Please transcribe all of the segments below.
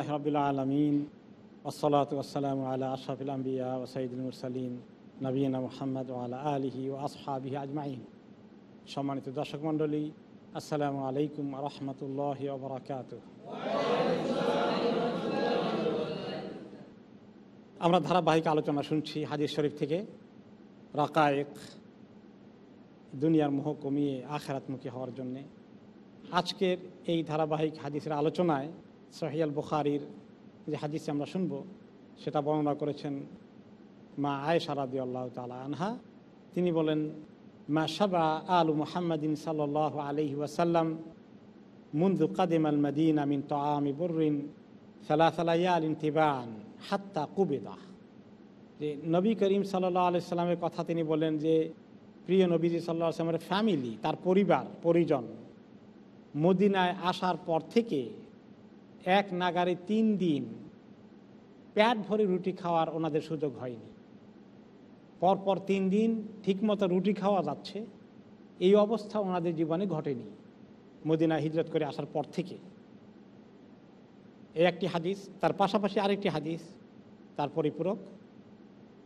আলহামদুলিল্লাহ রবিল আলমিন ওসলাত ওসালাম আল্লাহ আশরাফিল আম্বিয়া ও সঈদুল মুরসালিন নবীনা মোহাম্মদ আল্লাহ আলহি ও আসহাবিহি আজমাইন সম্মানিত দর্শক মণ্ডলী, আসসালামু আলাইকুম রহমতুল্লাহ ওবরাকাত আমরা ধারাবাহিক আলোচনা শুনছি হাদিস শরীফ থেকে। রাকায়েক, দুনিয়ার মোহ কমিয়ে আখেরাতমুখী হওয়ার জন্যে। আজকের এই ধারাবাহিক হাদিসের আলোচনায় সহিয়াল বুখারির যে হাদিসে আমরা শুনব, সেটা বর্ণনা করেছেন মা আয়েশা রাদি আল্লাহ তালা আনহা। তিনি বলেন, মা সাবা আলু মোহাম্মদিন সাল আলহি ওয়াসাল্লাম মুন্দু কাদিম আল মদিন আমিন তো আমি বর্রিন সালা সালাইয়াল ইনতিবান হাত্তা কুবেদা। যে নবী করিম সাল্লাহ আলি সাল্লামের কথা তিনি বলেন যে, প্রিয় নবীজি সাল্লাহ আসলামের ফ্যামিলি তার পরিবার, পরিজন মদিনায় আসার পর থেকে এক নাগারে তিন দিন প্যাট ভরে রুটি খাওয়ার ওনাদের সুযোগ হয়নি। পরপর তিন দিন ঠিকমতো রুটি খাওয়া যাচ্ছে। এই অবস্থা ওনাদের জীবনে ঘটেনি মদিনা হিজরত করে আসার পর থেকে। এই একটি হাদিস, তার পাশাপাশি আরেকটি হাদিস, তার পরিপূরক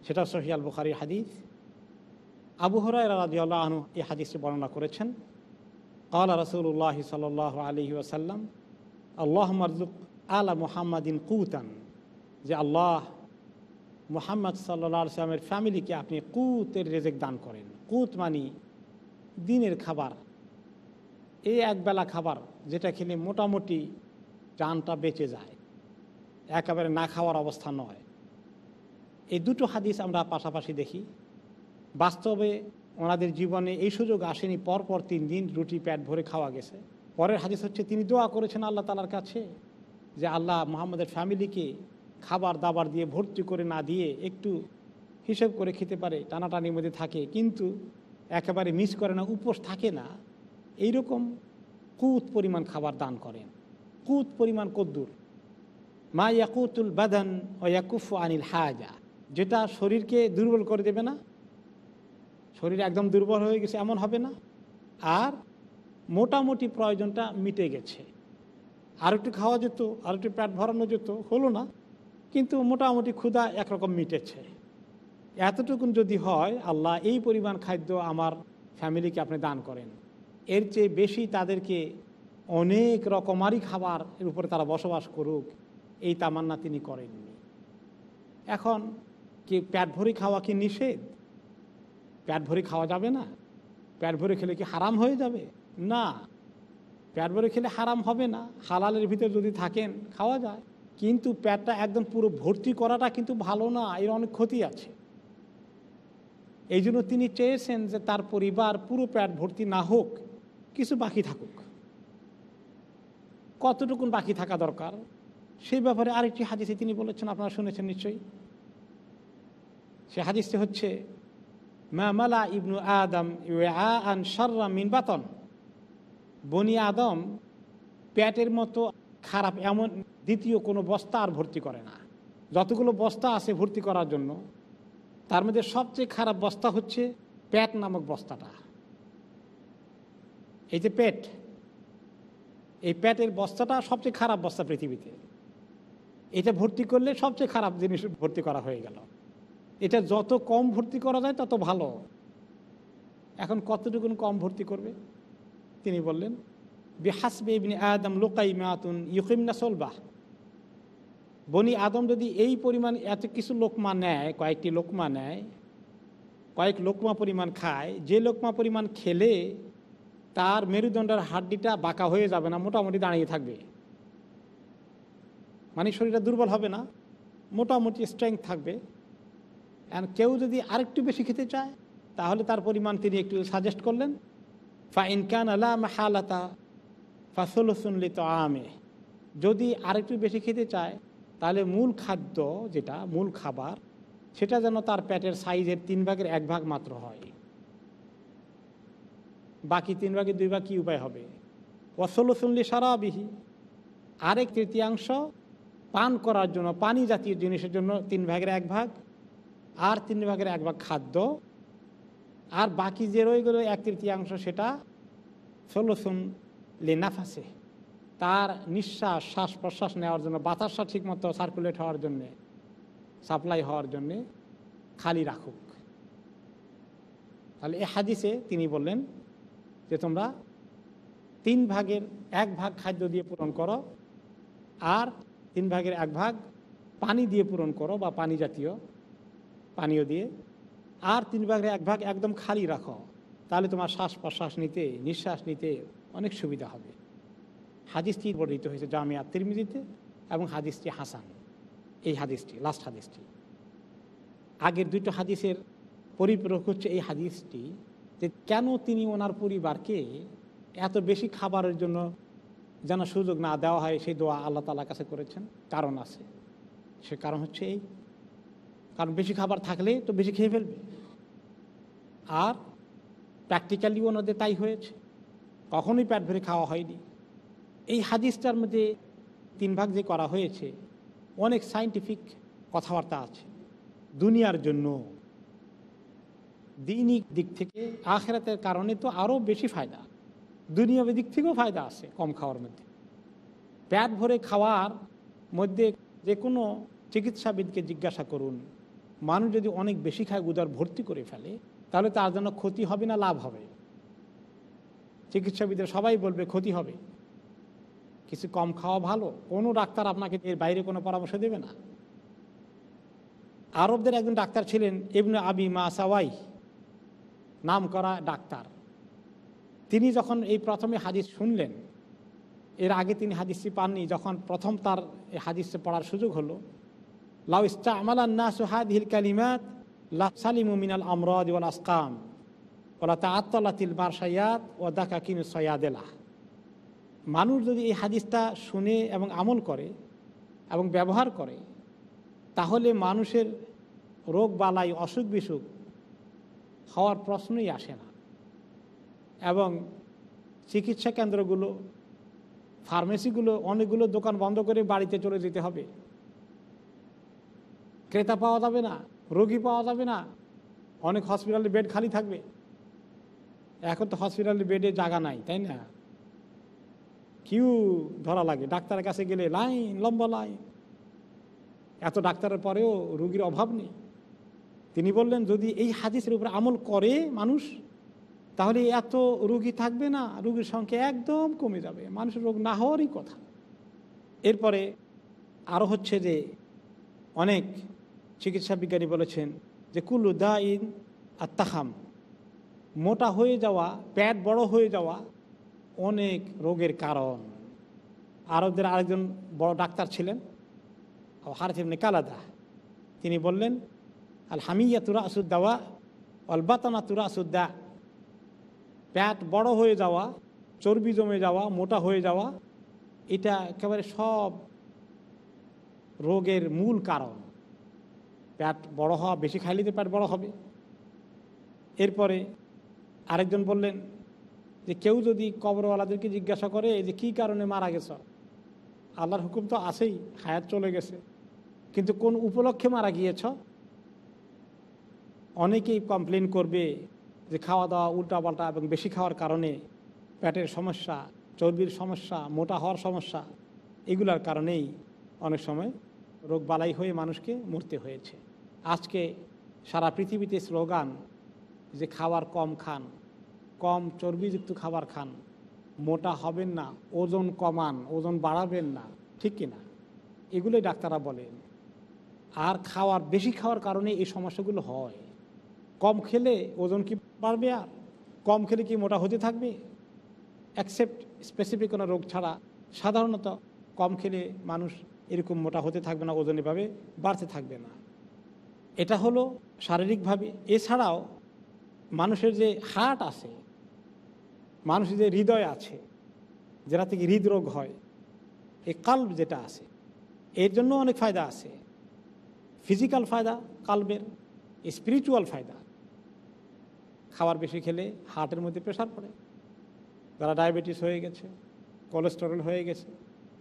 সেটা সহিয়াল বুখারির হাদিস। আবু হরাই এই হাদিসটি বর্ণনা করেছেন। কালা রসুল্লাহ সাল আলহি ওসাল্লাম আল্লাহ মারজুক আলা মুহাম্মাদিন কুতান, যে আল্লাহ মোহাম্মদ সাল্লা সাল্লামের ফ্যামিলিকে আপনি কুতের রেজেক দান করেন। কুত মানি দিনের খাবার, এই একবেলা খাবার যেটা খেলে মোটামুটি টানটা বেঁচে যায়, একেবারে না খাওয়ার অবস্থা নয়। এই দুটো হাদিস আমরা পাশাপাশি দেখি। বাস্তবে ওনাদের জীবনে এই সুযোগ আসেনি, পরপর তিন দিন রুটি প্যাট ভরে খাওয়া গেছে। পরের হাদিস হচ্ছে তিনি দোয়া করেছেন আল্লাহ তালার কাছে যে আল্লাহ মোহাম্মদের ফ্যামিলিকে খাবার দাবার দিয়ে ভর্তি করে না দিয়ে একটু হিসেব করে খেতে পারে, টানাটানির মধ্যে থাকে, কিন্তু একেবারে মিস করে না, উপোস থাকে না। এইরকম কুত পরিমাণ খাবার দান করেন। কুত পরিমাণ কদ্দুর। মা ইয়াকুতুল বাদান ও ইয়াকুফু আনিল হাজা। যেটা শরীরকে দুর্বল করে দেবে না, শরীর একদম দুর্বল হয়ে গেছে, এমন হবে না। আর মোটামুটি প্রয়োজনটা মিটে গেছে। আর একটু খাওয়া যেত আর একটু পেট ভরানো যেত, হলো না। কিন্তু মোটামুটি ক্ষুধা একরকম মিটেছে। এতটুকুন যদি হয়, আল্লাহ এই পরিমাণ খাদ্য আমার ফ্যামিলিকে আপনি দান করেন। এর চেয়ে বেশি তাদেরকে অনেক রকমারই খাবার এর উপরে তারা বসবাস করুক, এই তামান্না তিনি করেননি। এখন কি প্যাট ভরি খাওয়া কি নিষেধ? প্যাট ভরে খাওয়া যাবে না? প্যাট ভরে খেলে কি হারাম হয়ে যাবে? না প্যাট ভরে খেলে হারাম হবে না। হালালের ভিতরে যদি থাকেন, খাওয়া যায়। কিন্তু প্যাটটা একদম পুরো ভর্তি করাটা কিন্তু ভালো না, এর অনেক ক্ষতি আছে। এই জন্য তিনি চেয়েছেন যে তার পরিবার পুরো প্যাট ভর্তি না হোক, কিছু বাকি থাকুক। কতটুকুন বাকি থাকা দরকার? সেই ব্যাপারে আরেকটি হাদিসে তিনি বলেছেন, আপনারা শুনেছেন নিশ্চয়ই। সে হাদিসটি হচ্ছে মামালা ইবনু আদম আন সর্রা মিন বাতন। বনি আদম প্যাটের মতো খারাপ এমন দ্বিতীয় কোনো বস্তা আর ভর্তি করে না। যতগুলো বস্তা আছে ভর্তি করার জন্য, তার মধ্যে সবচেয়ে খারাপ বস্তা হচ্ছে প্যাট নামক বস্তাটা। এই যে পেট, এই প্যাটের বস্তাটা সবচেয়ে খারাপ বস্তা পৃথিবীতে। এটা ভর্তি করলে সবচেয়ে খারাপ জিনিস ভর্তি করা হয়ে গেল। এটা যত কম ভর্তি করা যায় তত ভালো। এখন কতটুকুন কম ভর্তি করবে? তিনি বললেন, বেহাসবে ইবনি আদম লোকাই মাতুন ইউকিমনা সোলবাহ বনি আদম যদি এই পরিমাণ এত কিছু লোকমা নেয়, কয়েকটি লোকমা নেয়, কয়েক লোকমা পরিমাণ খায়, যে লোকমা পরিমাণ খেলে তার মেরুদণ্ডের হাড্ডিটা বাঁকা হয়ে যাবে না, মোটামুটি দাঁড়িয়ে থাকবে। মানে শরীরটা দুর্বল হবে না, মোটামুটি স্ট্রেংথ থাকবে। আর কেউ যদি আরেকটু বেশি খেতে চায়, তাহলে তার পরিমাণ তিনি একটু সাজেস্ট করলেন ফা ইনকান আলা হালাতা ফাসলসুনলি তো আমে যদি আরেকটু বেশি খেতে চায়, তাহলে মূল খাদ্য যেটা, মূল খাবার, সেটা যেন তার পেটের সাইজের তিন ভাগের এক ভাগ মাত্র হয়। বাকি তিন ভাগের দুই ভাগ কী উপায় হবে? অসলসুনলি সারাবিহি আরেক তৃতীয়াংশ, পান করার জন্য, পানি জাতীয় জিনিসের জন্য তিন ভাগের এক ভাগ, আর তিন ভাগের এক ভাগ খাদ্য আর বাকি যে রয়ে গেল এক তৃতীয়াংশ সেটা ষোলোসুন লেনাফাসে। তার নিঃশ্বাস শ্বাস প্রশ্বাস নেওয়ার জন্য, বাতাসটা ঠিকমতো সার্কুলেট হওয়ার জন্যে সাপ্লাই হওয়ার জন্যে খালি রাখুক। তাহলে এ হাদিসে তিনি বললেন যে তোমরা তিন ভাগের এক ভাগ খাদ্য দিয়ে পূরণ করো আর তিন ভাগের এক ভাগ পানি দিয়ে পূরণ করো বা পানি জাতীয় পানীয় দিয়ে আর তিন ভাগের এক ভাগ একদম খালি রাখো, তাহলে তোমার শ্বাস প্রশ্বাস নিতে, নিঃশ্বাস নিতে অনেক সুবিধা হবে। হাদিসটি বর্ণিত হয়েছে জামিয়া তিরমিজিতে এবং হাদিসটি হাসান। এই হাদিসটি লাস্ট হাদিসটি। আগের দুটো হাদিসের পরিপূরক হচ্ছে এই হাদিসটি যে কেন তিনি ওনার পরিবারকে এত বেশি খাবারের জন্য যেন সুযোগ না দেওয়া হয়, সেই দোয়া আল্লাহ তালার কাছে করেছেন? কারণ আছে। সে কারণ হচ্ছে এই। কারণ বেশি খাবার থাকলে তো বেশি খেয়ে ফেলবে। আর প্র্যাকটিক্যালি ওনাদের তাই হয়েছে। কখনোই পেট ভরে খাওয়া হয়নি। এই হাদিসটার মধ্যে তিন ভাগ যে করা হয়েছে, অনেক সাইন্টিফিক কথাবার্তা আছে। দুনিয়ার জন্য দিনিক দিক থেকে আখেরাতের কারণে তো আরও বেশি ফায়দা। দুনিয়াবী দিক থেকেও ফায়দা আছে কম খাওয়ার মধ্যে। পেট ভরে খাওয়ার মধ্যে যে কোনো চিকিৎসাবিদকে জিজ্ঞাসা করুন। মানুষ যদি অনেক বেশি খায় উদার ভর্তি করে ফেলে তাহলে তার জন্য ক্ষতি হবে না, লাভ হবে। চিকিৎসাবিদরা সবাই বলবে, ক্ষতি হবে। কিছু কম খাওয়া ভালো। কোনো ডাক্তার আপনাকে এর বাইরে কোনো পরামর্শ দেবে না। আরবদের একজন ডাক্তার ছিলেন ইবনে আবি মা সাওয়াই নাম করা ডাক্তার। তিনি যখন এই প্রথমে হাদিস শুনলেন, এর আগে তিনি হাদিসটি পাননি, যখন প্রথম তার এই হাদিসে পড়ার সুযোগ হলো, লাউ ইস্তা আমালান্না সুহাদিল কালিমাত লা সালিমু মিনাল আমরাদ ওয়াল আসকাম। ওলা তা আত্মলাতিল বারসায়াত ও দাকা কিনু সয়াদেলা। মানুষ যদি এই হাদিসটা শুনে এবং আমল করে এবং ব্যবহার করে, তাহলে মানুষের রোগ বালাই অসুখ বিসুখ হওয়ার প্রশ্নই আসে না। এবং চিকিৎসা কেন্দ্রগুলো, ফার্মেসিগুলো, অনেকগুলো দোকান বন্ধ করে বাড়িতে চলে যেতে হবে। ক্রেতা পাওয়া যাবে না। রোগী পাওয়া যাবে না। অনেক হসপিটালে বেড খালি থাকবে। এখন তো হসপিটালে বেডে জায়গা নাই, তাই না? কিউ ধরা লাগে, ডাক্তারের কাছে গেলে লাইন, লম্বা লাইন। এত ডাক্তারের পরেও রুগীর অভাব নেই। তিনি বললেন, যদি এই হাদিসের উপরে আমল করে মানুষ, তাহলে এত রুগী থাকবে না, রুগীর সংখ্যা একদম কমে যাবে। মানুষের রোগ না হওয়ারই কথা। এরপরে আরও হচ্ছে যে, অনেক চিকিৎসা বিজ্ঞানী বলেছেন যে কুলু দা ইন আত্মাহাম মোটা হয়ে যাওয়া প্যাট বড় হয়ে যাওয়া অনেক রোগের কারণ। আরবদের আরেকজন বড় ডাক্তার ছিলেন হারথ ইবনে কালাদা। তিনি বললেন আল হামিয়া তুরা আসুদ্দাওয়া অলবাতানা তুরা আসুদ্দা প্যাট বড় হয়ে যাওয়া, চর্বি জমে যাওয়া, মোটা হয়ে যাওয়া, এটা একেবারে সব রোগের মূল কারণ। প্যাট বড় হওয়া, বেশি খাইলে তো প্যাট বড় হবে। এরপরে আরেকজন বললেন যে, কেউ যদি কবরওয়ালাদেরকে জিজ্ঞাসা করে যে, কি কারণে মারা গেছ? আল্লাহর হুকুম তো আছেই, হায়াত চলে গেছে। কিন্তু কোন উপলক্ষে মারা গিয়েছ? অনেকেই কমপ্লেন করবে যে খাওয়া দাওয়া উল্টাপাল্টা এবং বেশি খাওয়ার কারণে পেটের সমস্যা, চর্বির সমস্যা, মোটা হওয়ার সমস্যা, এগুলার কারণেই অনেক সময় রোগ বালাই হয়ে মানুষকে মরতে হয়েছে। আজকে সারা পৃথিবীতে স্লোগান যে খাবার কম খান, কম চর্বিযুক্ত খাবার খান, মোটা হবেন না, ওজন কমান, ওজন বাড়াবেন না, ঠিক কিনা? এগুলোই ডাক্তাররা বলেন। আর খাওয়ার, বেশি খাওয়ার কারণে এই সমস্যাগুলো হয়। কম খেলে ওজন কি বাড়বে আর? কম খেলে কি মোটা হতে থাকবে? অ্যাকসেপ্ট স্পেসিফিক কোনো রোগ ছাড়া সাধারণত কম খেলে মানুষ এরকম মোটা হতে থাকবে না ওজনেভাবে বাড়তে থাকবে না। এটা হলো শারীরিকভাবে। এছাড়াও মানুষের যে হার্ট আছে, মানুষের যে হৃদয় আছে, যেটা থেকে হৃদরোগ হয়, এই কাল্ব যেটা আছে, এর জন্য অনেক ফায়দা আছে। ফিজিক্যাল ফায়দা, কালবের, স্পিরিচুয়াল ফায়দা। খাবার বেশি খেলে হার্টের মধ্যে প্রেশার পড়ে। যারা ডায়াবেটিস হয়ে গেছে, কোলেস্টেরল হয়ে গেছে,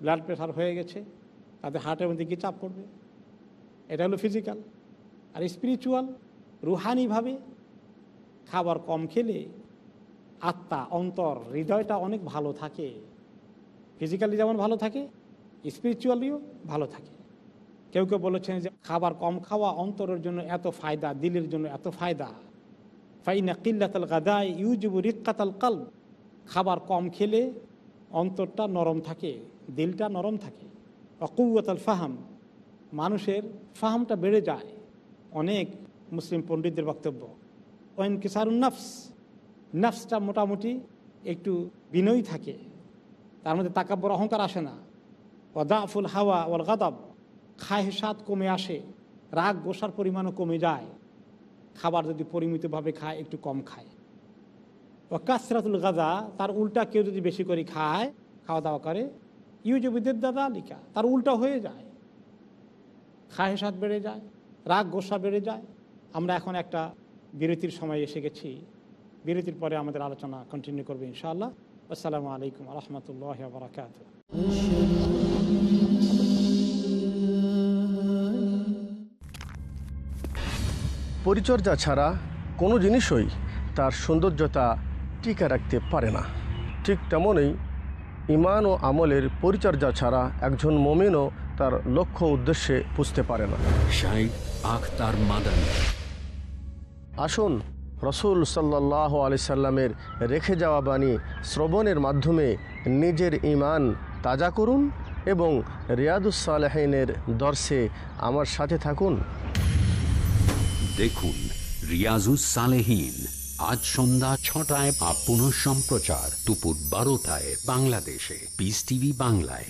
ব্লাড প্রেশার হয়ে গেছে, তাদের হার্টের মধ্যে কি চাপ পড়বে? এটা হলো ফিজিক্যাল। আর স্পিরিচুয়াল রুহানিভাবে খাবার কম খেলে আত্মা, অন্তর, হৃদয়টা অনেক ভালো থাকে। ফিজিক্যালি যেমন ভালো থাকে স্পিরিচুয়ালিও ভালো থাকে। কেউ কেউ বলেছেন যে খাবার কম খাওয়া অন্তরের জন্য এত ফায়দা, দিলের জন্য এত ফায়দা। ফাইনা কিল্লাতাল গাদাই ইউজুবু রিক্কাতাল কাল খাবার কম খেলে অন্তরটা নরম থাকে, দিলটা নরম থাকে। অকুয়াতাল ফাহাম। মানুষের ফাহামটা বেড়ে যায়। অনেক মুসলিম পণ্ডিতদের বক্তব্য। ওয়েন কিসারুন নফস, নফসটা মোটামুটি একটু বিনয়ী থাকে। তার মধ্যে তাকাব্বর অহংকার আসে না। ওদাফুল হাওয়া ওয়াল গাদাব, খায় স্বাদ কমে আসে, রাগ গোসার পরিমাণও কমে যায়। খাবার যদি পরিমিতভাবে খায়, একটু কম খায়। ও কাসরাতুল গাদা তার উল্টা কেউ যদি বেশি করে খায় খাওয়া দাওয়া করে ইউজবিদের দাদা আলিকা তার উল্টা হয়ে যায়। খায় স্বাদ বেড়ে যায়। রাগ গোসা বেড়ে যায়। আমরা এখন একটা বিরতির সময় এসে গেছি। বিরতির পরে আমাদের আলোচনা কন্টিনিউ করবে ইনশাআল্লাহ। আসসালামু আলাইকুম রহমতুল্লাহ বারকাত পরিচর্যা ছাড়া কোনো জিনিসই তার সৌন্দর্যতা টিকে রাখতে পারে না। ঠিক তেমনই ইমান ও আমলের পরিচর্যা ছাড়া একজন মমিনও তার লক্ষ্য উদ্দেশ্যে পুষতে পারে না। শাইখ আখতার মাদানী। আসুন রসুল সাল্লাহ আলি সাল্লামের রেখে যাওয়া বাণী শ্রবণের মাধ্যমে নিজের ইমান তাজা করুন এবং রিয়াদুসালেহিনের দর্শে আমার সাথে থাকুন। দেখুন রিয়াজুস সালেহীন। আজ সন্ধ্যা ছটায় বা পুনঃ সম্প্রচার দুপুর বারোটায় বাংলাদেশে। পিস টিভি বাংলায়।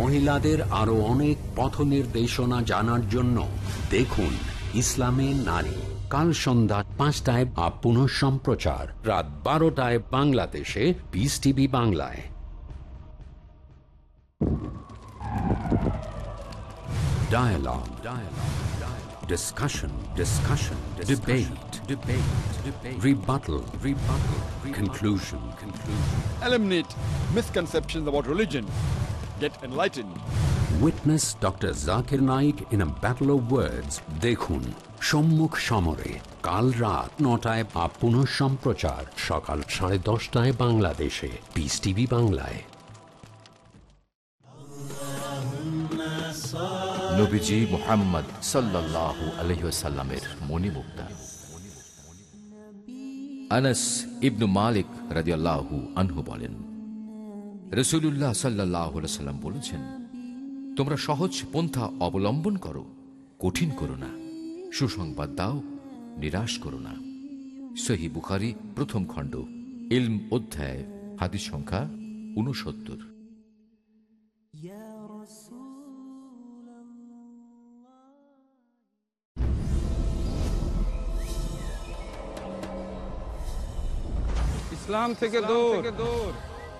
মহিলাদের আরও অনেক পথ নির্দেশনা জানার জন্য দেখুন ইসলামে নারী কাল সন্ধ্যা পাঁচটায় বা পুনঃ সম্প্রচার রাত বারোটায় বাংলাদেশে পিস টিভি বাংলায় Dialogue. Dialogue. Dialogue. Discussion. Discussion. Debate. Debate. Debate. Rebuttal. Rebuttal. Conclusion. Conclusion. Eliminate misconceptions about religion. Get enlightened. Witness Dr. Zakir Naik in a battle of words. দেখুন সম্মুখ সমরে কাল রাত নটায় বা পুনঃ সম্প্রচার সকাল সাড়ে দশটায় বাংলাদেশে পিস টিভি বাংলায় নবীজি মোহাম্মদ সাল্লাল্লাহু আলহিসাল্লামের মণিমুক্তা আনাস ইবনু মালিক রাদিয়াল্লাহু আনহু বলেন রসুল্লাহ সাল্লাহ সাল্লাম বলেছেন, তোমরা সহজ পন্থা অবলম্বন করো, কঠিন করো না, সুসংবাদ দাও, নিরাশ করো না। সহি বুখারি, প্রথম খণ্ড, ইলম অধ্যায়, হাদিস সংখ্যা উনসত্তর ইসলাম থেকে দূর।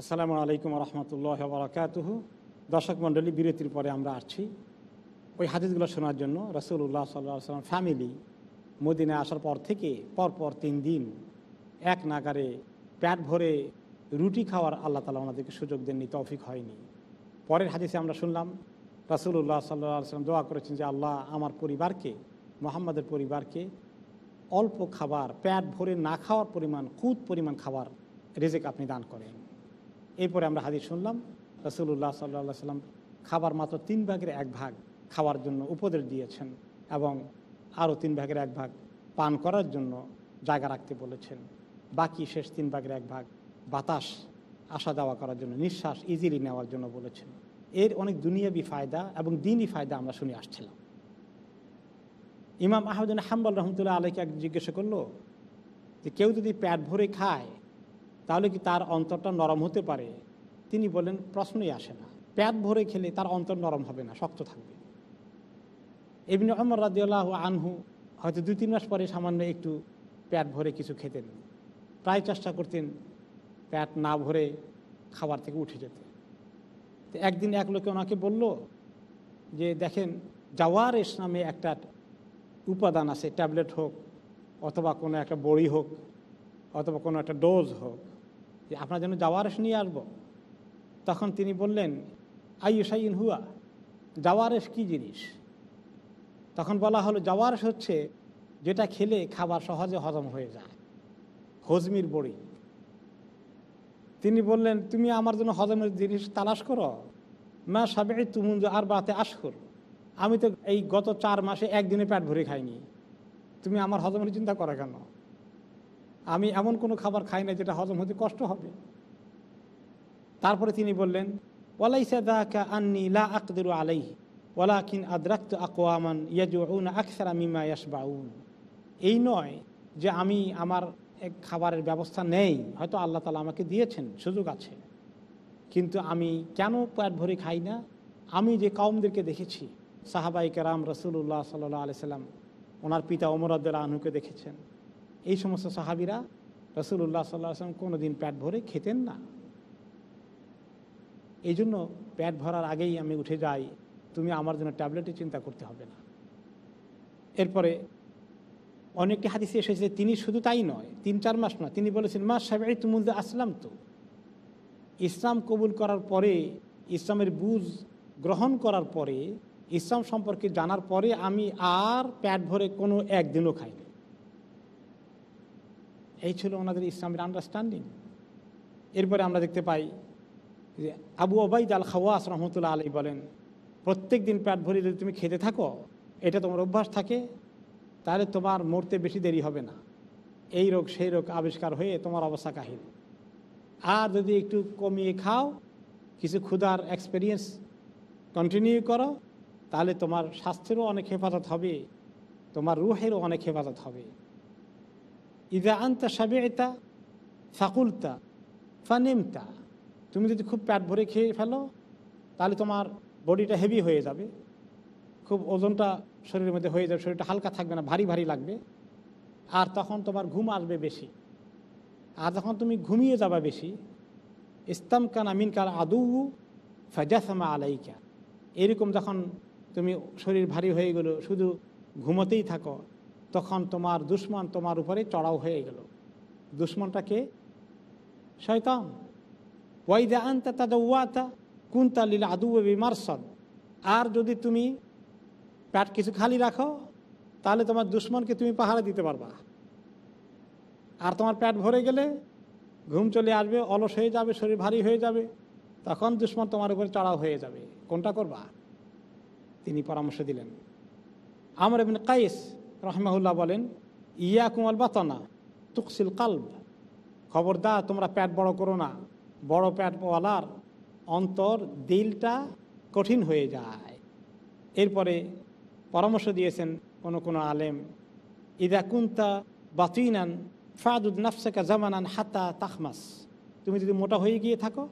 আসসালামু আলাইকুম রহমতুল্লাহ বরাকাতুহু দর্শক মণ্ডলী, বিরতির পরে আমরা আসছি। ওই হাদিসগুলো শোনার জন্য রসুল্লাহ সাল্লাহ সাল্লাম ফ্যামিলি মদিনে আসার পর থেকে পরপর তিন দিন এক নাগারে প্যাট ভরে রুটি খাওয়ার আল্লাহ তালা ওনাদেরকে সুযোগ দেননি, তৌফিক হয়নি। পরের হাদিসে আমরা শুনলাম রাসুল্লাহ সাল্লাহ সাল্লাম দোয়া করেছেন যে, আল্লাহ আমার পরিবারকে, মোহাম্মদের পরিবারকে অল্প খাবার প্যাট ভরে না খাওয়ার পরিমাণ, খুদ পরিমাণ খাবার রেজেক আপনি দান করেন। এরপরে আমরা হাদিস শুনলাম রসুল্লাহ সাল্লাহ সাল্লাম খাবার মাত্র তিন ভাগের এক ভাগ খাওয়ার জন্য উপদেশ দিয়েছেন এবং আরও তিন ভাগের এক ভাগ পান করার জন্য জায়গা রাখতে বলেছেন। বাকি শেষ তিন ভাগের এক ভাগ বাতাস, আসা যাওয়া করার জন্য, নিঃশ্বাস, ইজিলি নেওয়ার জন্য বলেছেন। এর অনেক দুনিয়াবি ফায়দা এবং দিনই ফায়দা আমরা শুনে আসছিলাম। ইমাম আহমদিন হাম্বল রহমতুল্লাহ আলীকে এক জিজ্ঞাসা করল যে, কেউ যদি প্যাট ভরে খায় তাহলে কি তার অন্তরটা নরম হতে পারে? তিনি বলেন প্রশ্নই আসে না। প্যাট ভরে খেলে তার অন্তর নরম হবে না, শক্ত থাকবে। এমনি অমর রাদিউল্লাহ আনহু হয়তো দুই তিন মাস পরে সামান্য একটু প্যাট ভরে কিছু খেতেন। প্রায় চেষ্টা করতেন প্যাট না ভরে খাবার থেকে উঠে যেতে। তো একদিন এক লোকে ওনাকে বলল যে, দেখেন জাওয়ারেস নামে একটা উপাদান আছে, ট্যাবলেট হোক অথবা কোনো একটা বড়ি হোক অথবা কোনো একটা ডোজ হোক যে আপনার জন্য জাওয়ারেস নিয়ে আসব। তখন তিনি বললেন আইয়ুসাইন হুয়া? জাওয়ারেস কি জিনিস? তখন বলা হলো জাওয়ারেস হচ্ছে যেটা খেলে খাবার সহজে হজম হয়ে যায়। হজমির বড়ি। তিনি বললেন, তুমি আমার জন্য হজমের জিনিস তালাশ করো? মা সাবে তুমুন আর বাতে আসকর আমি তো এই গত চার মাসে একদিনে পেট ভরে খাইনি। তুমি আমার হজমের চিন্তা করো কেন? আমি এমন কোনো খাবার খাই না যেটা হজম হতে কষ্ট হবে। তারপরে তিনি বললেন, ওয়ালাইসা দাকা আন্নি লা আকদিরু আলাই ওয়ালাকিন আদরাক্ত আকওয়ামান ইয়াজুউন আকসারা মিমা ইয়াসবাউন এই নয় যে আমি আমার এক খাবারের ব্যবস্থা নেই, হয়তো আল্লাহ তালা আমাকে দিয়েছেন, সুযোগ আছে। কিন্তু আমি কেন পেট ভরে খাই না? আমি যে কওমদেরকে দেখেছি সাহাবাই কেরাম রসুল্লাহ সাল্লাহ আলি সাল্লাম, ওনার পিতা ওমরাদ্দুল্লাহ আনহুকে দেখেছেন। এই সমস্ত সাহাবিরা রসুল্লাহ সাল্লাহ আসলাম কোনো দিন পেট ভরে খেতেন না। এই জন্য প্যাট ভরার আগেই আমি উঠে যাই, তুমি আমার জন্য ট্যাবলেটের চিন্তা করতে হবে না। এরপরে অনেকটি হাদিসে এসেছে, তিনি শুধু তাই নয় তিন চার মাস নয়, তিনি বলেছেন, মা সাহেব তুমুলদে আসলাম তো ইসলাম কবুল করার পরে, ইসলামের বুঝ গ্রহণ করার পরে, ইসলাম সম্পর্কে জানার পরে আমি আর প্যাট ভরে কোনো একদিনও খাইনি। এই ছিল ওনাদের ইসলামের আন্ডারস্ট্যান্ডিং এরপরে আমরা দেখতে পাই যে আবু ওবাইদ আল খাওয়াস রহমতুল্লাহ আলী বলেন, প্রত্যেক দিন প্যাট ভরে যদি তুমি খেতে থাকো, এটা তোমার অভ্যাস থাকে, তাহলে তোমার মরতে বেশি দেরি হবে না। এই রোগ, সেই রোগ আবিষ্কার হয়ে তোমার অবস্থা কাহিল। আর যদি একটু কমিয়ে খাও, কিছু ক্ষুধার এক্সপিরিয়েন্স কন্টিনিউ করো, তাহলে তোমার স্বাস্থ্যেরও অনেক হেফাজত হবে, তোমার রুহেরও অনেক হেফাজত হবে। ইদা আনতা সাবেতা ফাকুলতা, ফানিমতা। তুমি যদি খুব প্যাট ভরে খেয়ে ফেলো, তাহলে তোমার বডিটা হেভি হয়ে যাবে। খুব ওজনটা শরীরের মধ্যে হয়ে যাবে, শরীরটা হালকা থাকবে না, ভারী ভারী লাগবে। আর তখন তোমার ঘুম আসবে বেশি। আর যখন তুমি ঘুমিয়ে যাবা বেশি ইস্তাম কান আমিন কার আদু ফাজাসমা আলাইকা। এরকম যখন তুমি শরীর ভারী হয়ে গেলো, শুধু ঘুমোতেই থাকো তখন তোমার দুশ্মন তোমার উপরে চড়াও হয়ে গেল। দুশ্মনটাকে শয়তান। ওয়াইদা আনতা তাদা ওয়াতা কুন্তা লীল আদু বিমারসদ। আর যদি তুমি প্যাট কিছু খালি রাখো, তাহলে তোমার দুশ্মনকে তুমি পাহারা দিতে পারবা। আর তোমার প্যাট ভরে গেলে ঘুম চলে আসবে, অলস হয়ে যাবে, শরীর ভারী হয়ে যাবে, তখন দুশ্মন তোমার উপরে চড়াও হয়ে যাবে। কোনটা করবা? তিনি পরামর্শ দিলেন। আমার এমনি কাইস রহমাহুল্লাহ বলেন ইয়া কুমাল বাতনা, তুকসিল কালব। খবরদার তোমরা প্যাট বড় করো না। বড় প্যাটওয়ালার অন্তর দিলটা কঠিন হয়ে যায়। এরপরে পরামর্শ দিয়েছেন কোনো কোনো আলেম, ইদা কুন্তা বাতিনান ফাদুদ নাফসাকা জামানান হাতা তাহমাস তুমি যদি মোটা হয়ে গিয়ে থাকো,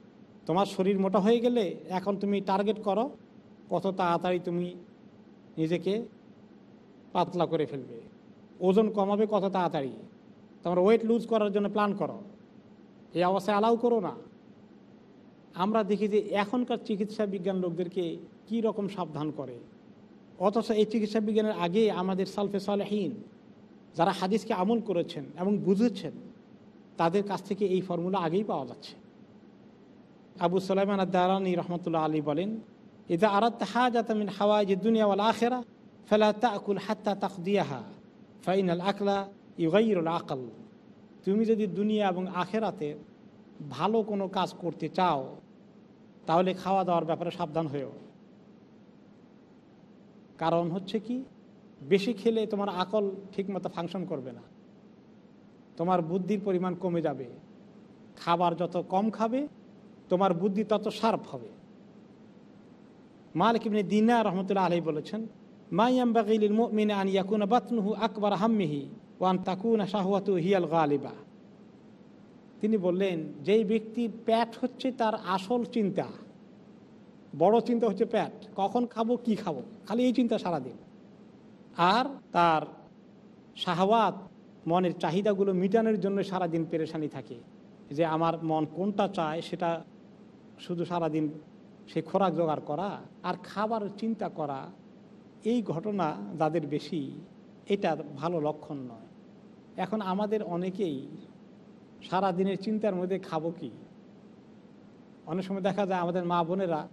তোমার শরীর মোটা হয়ে গেলে এখন তুমি টার্গেট করো, কত তাড়াতাড়ি তুমি নিজেকে পাতলা করে ফেলবে। ওজন কমাবে কত তাড়াতাড়ি। তোমার ওয়েট লুজ করার জন্য প্ল্যান করো। এই অবস্থায় অ্যালাউ করো না। আমরা দেখি যে এখনকার চিকিৎসা বিজ্ঞান লোকদেরকে কি রকম সাবধান করে। অথচ এই চিকিৎসা বিজ্ঞানের আগে আমাদের সালফে সালেহীন যারা হাদিসকে আমল করেছেন এবং বুঝেছেন, তাদের কাছ থেকে এই ফর্মুলা আগেই পাওয়া যাচ্ছে। আবু সালাইমান আদারানি রহমতুল্লাহ আলী বলেন, ইদা আরাত হাজাতামিন হাওয়াজ দুনিয়া ওয়াল আখেরা ফেলা তাকুল হাত্তা তাকদিয়াহা ফাইনাল আকলা ইউগাইরুল আকল তুমি যদি দুনিয়া এবং আখেরাতে ভালো কোনো কাজ করতে চাও, তাহলে খাওয়া দাওয়ার ব্যাপারে সাবধান হয়েও। কারণ হচ্ছে কি, বেশি খেলে তোমার আকল ঠিকমতো ফাংশন করবে না। তোমার বুদ্ধির পরিমাণ কমে যাবে। খাবার যত কম খাবে, তোমার বুদ্ধি তত শার্প হবে। মালিক ইবনে দিনা রহমতুল্লাহ আলহী বলেছেন মাইয়াম বাগিল মিনে আন বাতনুহু আকবর হাম্মিহি ওয়ান তাকুনা শাহওয়াতু হিয়াল গালিবা তিনি বললেন, যেই ব্যক্তির প্যাট হচ্ছে তার আসল চিন্তা, বড় চিন্তা হচ্ছে প্যাট, কখন খাব, কি খাব, খালি এই চিন্তা সারাদিন। আর তার শাহওয়াত, মনের চাহিদাগুলো মিটানোর জন্য সারাদিন পেরেশানি থাকে, যে আমার মন কোনটা চায় সেটা শুধু সারাদিন সে খোরাক জোগাড় করা আর খাবার চিন্তা করা এই ঘটনা যাদের বেশি, এটা ভালো লক্ষণ নয়। এখন আমাদের অনেকেই সারাদিনের চিন্তার মধ্যে খাব কি? অনেক সময় দেখা যায় আমাদের মা বোনেরা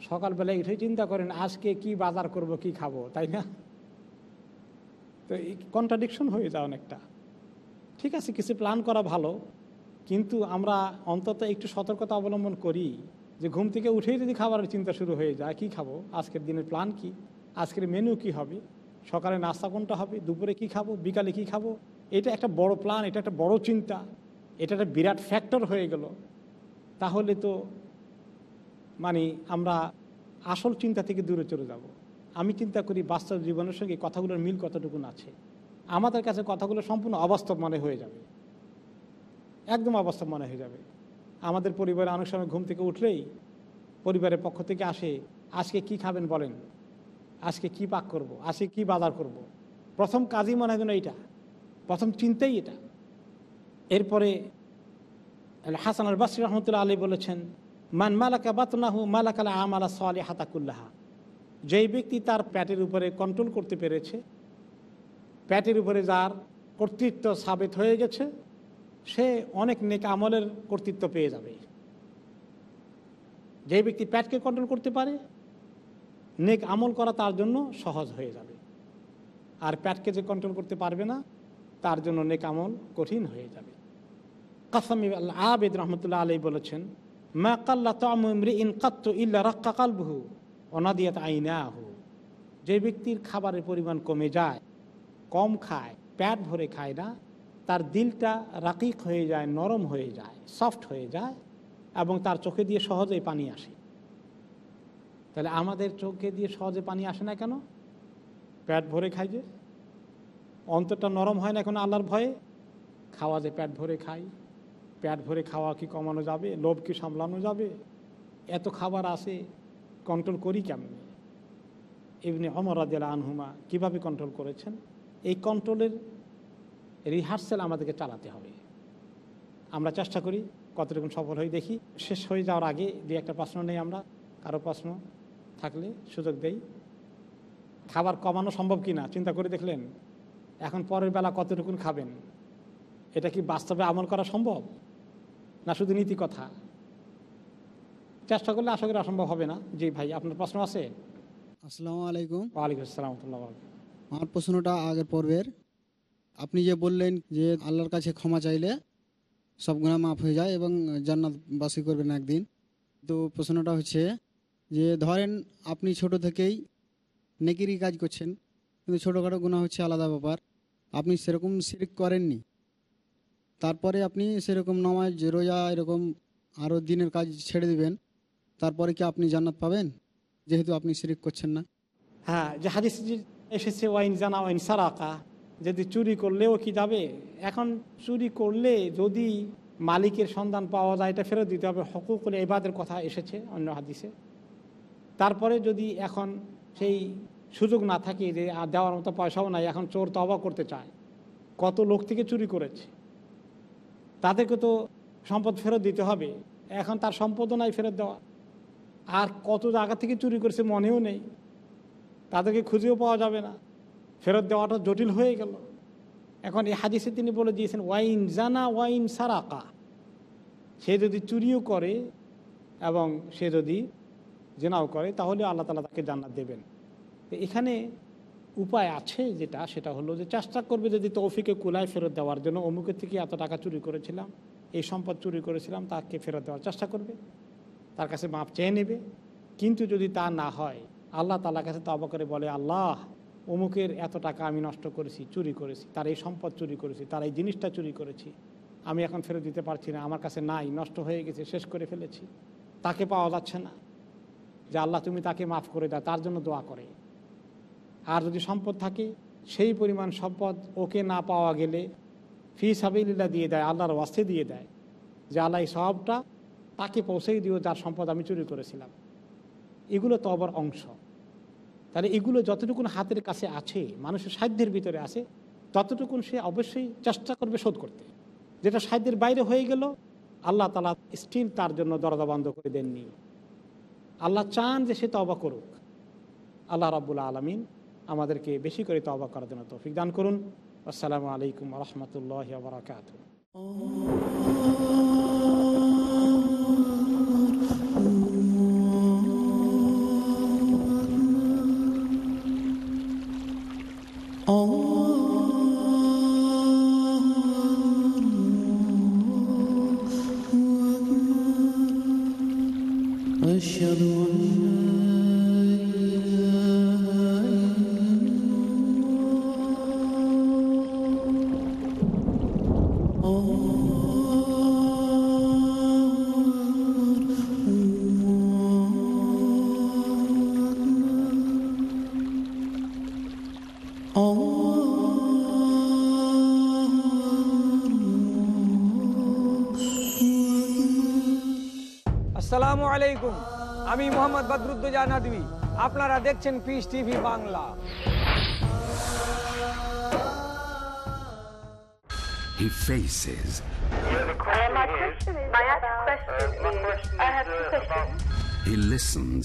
সকালবেলায় উঠে চিন্তা করেন, আজকে কি বাজার করব, কি খাব, তাই না? তো এই কন্ট্রাডিকশন হয়ে যায় অনেকটা। ঠিক আছে, কিছু প্ল্যান করা ভালো, কিন্তু আমরা অন্তত একটু সতর্কতা অবলম্বন করি যে ঘুম থেকে উঠেই যদি খাবারের চিন্তা শুরু হয়ে যায়, কি খাব? আজকের দিনের প্ল্যান কি? আজকের মেনু কি হবে? সকালে নাস্তা কোনটা হবে? দুপুরে কি খাব? বিকালে কি খাব? এটা একটা বড় প্ল্যান এটা একটা বড় চিন্তা। এটা একটা বিরাট ফ্যাক্টর হয়ে গেল। তাহলে তো মানে আমরা আসল চিন্তা থেকে দূরে চলে যাব। আমি চিন্তা করি বাস্তব জীবনের সঙ্গে কথাগুলোর মিল কতটুকুন আছে? আমাদের কাছে কথাগুলো সম্পূর্ণ অবাস্তব মনে হয়ে যাবে। একদম অবাস্তব মনে হয়ে যাবে। আমাদের পরিবারে অনেক সময় ঘুম থেকে উঠলেই পরিবারের পক্ষ থেকে আসে, আজকে কি খাবেন বলেন? আজকে কি পাক করব। আজকে কি বাজার করব। প্রথম কাজই মনে হয় এইটা প্রথম চিন্তাই এটা এরপরে হাসান আল বাসরি রহমতুল্লাহ আলী বলেছেন, মান মালাকা বাতনাহু মালাকালা আমালা সালে হাতাকুল্লাহা যেই ব্যক্তি তার প্যাটের উপরে কন্ট্রোল করতে পেরেছে, প্যাটের উপরে যার কর্তৃত্ব সাবিত হয়ে গেছে, সে অনেক নেক আমলের কর্তৃত্ব পেয়ে যাবে যে ব্যক্তি প্যাটকে কন্ট্রোল করতে পারে নেক আমল করা তার জন্য সহজ হয়ে যাবে। আর প্যাটকে যে কন্ট্রোল করতে পারবে না, তার জন্য নেক আমল কঠিন হয়ে যাবে। কাসামি আবেদ রহমতুল্লাহ আলী বলেছেন, মা কাল্লা তামরি ইন কাত্ত ইল্লা রাক্কা কালবহু অনাদিয়াত আইনাহু। যে ব্যক্তির খাবারের পরিমাণ কমে যায়, কম খায়, প্যাট ভরে খায় না, তার দিলটা রাকিক হয়ে যায়, নরম হয়ে যায়, সফট হয়ে যায় এবং তার চোখে দিয়ে সহজেই পানি আসে। তাহলে আমাদের চোখে দিয়ে সহজে পানি আসে না কেন? প্যাট ভরে খাই যে। অন্তরটা নরম হয় না এখন আল্লাহর ভয়ে? খাওয়া যে প্যাট ভরে খাই। প্যাট ভরে খাওয়া কি কমানো যাবে? লোভ কি সামলানো যাবে? এত খাবার আসে কন্ট্রোল করি কেমন? এমনি অমর রাজিয়াল আনহুমা কীভাবে কন্ট্রোল করেছেন? এই কন্ট্রোলের রিহার্সেল আমাদেরকে চালাতে হবে। আমরা চেষ্টা করি কতটুকু সফল হয়ে দেখি। শেষ হয়ে যাওয়ার আগে যে একটা প্রশ্ন নেই আমরা, কারও প্রশ্ন? থাকলে সুযোগ দেই। খাবার কমানো সম্ভব কি না চিন্তা করে দেখলেন এখন পরের বেলা কতটুকুন খাবেন? এটা কি বাস্তবে আমল করা সম্ভব? না শুধু নীতি কথা? চেষ্টা করলে আশা করি অসম্ভব হবে না। জি ভাই আপনার প্রশ্ন আছে? আসসালামু আলাইকুম। ওয়ালাইকুম আসসালাম আমার প্রশ্নটা আগের পর্বের। আপনি যে বললেন যে আল্লাহর কাছে ক্ষমা চাইলে সব গুণা মাফ হয়ে যায় এবং জান্নাতবাসী করবেন একদিন। তো প্রশ্নটা হচ্ছে যে ধরেন আপনি ছোট থেকেই নেকিরি কাজ করছেন, কিন্তু ছোটোখাটো গুণা হচ্ছে আলাদা ব্যাপার। আপনি সেরকম সিরিক করেননি। তারপরে আপনি সেরকম নামাজ, রোজা এরকম আরও দিনের কাজ ছেড়ে দিবেন। তারপরে কি আপনি জান্নাত পাবেন? যেহেতু আপনি শিরিক করছেন না। হ্যাঁ যে হাদিস এসেছে ওয়াইন জানা ওয়াইন সারাকা যদি চুরি করলেও কি যাবে? এখন চুরি করলে যদি মালিকের সন্ধান পাওয়া যায়, এটা ফেরত দিতে হবে। হকুকুল এবাদের কথা এসেছে অন্য হাদিসে। তারপরে যদি এখন সেই সুযোগ না থাকে যে আর দেওয়ার মতো পয়সাও নাই, এখন চোর তবা করতে চায়, কত লোক থেকে চুরি করেছে, তাদেরকে তো সম্পদ ফেরত দিতে হবে, এখন তার সম্পদও নাই ফেরত দেওয়া, আর কত জায়গা থেকে চুরি করেছে মনেও নেই, তাদেরকে খুঁজেও পাওয়া যাবে না, ফেরত দেওয়াটা জটিল হয়ে গেল। এখন এই হাদিসে তিনি বলে দিয়েছেন, ওয়াইন জানা ওয়াইন সারাকা, সে যদি চুরিও করে এবং সে যদি জেনাও করে, তাহলে আল্লাহ তালা তাকে জান্নাত দেবেন। তো এখানে উপায় আছে যেটা, সেটা হলো যে চেষ্টা করবে যদি তৌফিকে কুলায় ফেরত দেওয়ার জন্য। অমুকের থেকে এত টাকা চুরি করেছিলাম, এই সম্পদ চুরি করেছিলাম, তাকে ফেরত দেওয়ার চেষ্টা করবে, তার কাছে মাপ চেয়ে নেবে। কিন্তু যদি তা না হয়, আল্লাহ তালার কাছে তবা করে বলে, আল্লাহ, অমুকের এত টাকা আমি নষ্ট করেছি, চুরি করেছি, তার এই সম্পদ চুরি করেছি, তার এই জিনিসটা চুরি করেছি, আমি এখন ফেরত দিতে পারছি না, আমার কাছে নাই, নষ্ট হয়ে গেছে, শেষ করে ফেলেছি, তাকে পাওয়া যাচ্ছে না। যে আল্লাহ তুমি তাকে মাফ করে দাও, তার জন্য দোয়া করে। আর যদি সম্পদ থাকে, সেই পরিমাণ সম্পদ ওকে না পাওয়া গেলে ফি সাবিল্লা দিয়ে দেয়, আল্লাহর ওয়াস্তে দিয়ে দেয়, যে আল্লাহ এই সবটা তাকে পৌঁছেই দিও, যার সম্পদ আমি চুরি করেছিলাম। এগুলো তো আবার অংশ। তাহলে এগুলো যতটুকুন হাতের কাছে আছে, মানুষের সাধ্যের ভিতরে আছে, ততটুকুন সে অবশ্যই চেষ্টা করবে শোধ করতে। যেটা সাধ্যের বাইরে হয়ে গেল, আল্লাহ তালা স্টিল তার জন্য দরজা বন্ধ করে দেননি। আল্লাহ চান যে সে তবা করুক। আল্লাহ রাবুল্লা আলমিন আমাদেরকে বেশি করে তবা করার জন্য তৌফিক দান করুন। আসসালামু আলাইকুম রহমতুল্লাহ বরাকাত আসসালামু আলাইকুম আমি মোহাম্মদ বদরুদ্দোজা নদী আপনারা দেখছেন peace TV Bangla. He faces, he listens,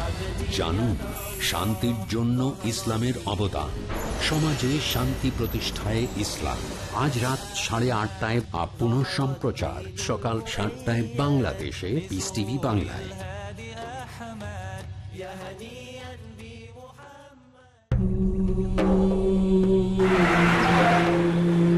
জানুন শান্তির জন্য ইসলামের অবদান। সমাজে শান্তি প্রতিষ্ঠায় ইসলাম। আজ রাত সাড়ে আটটায় আপন সম্প্রচার। সকাল সাতটায় বাংলাদেশে পিস টিভি বাংলায়।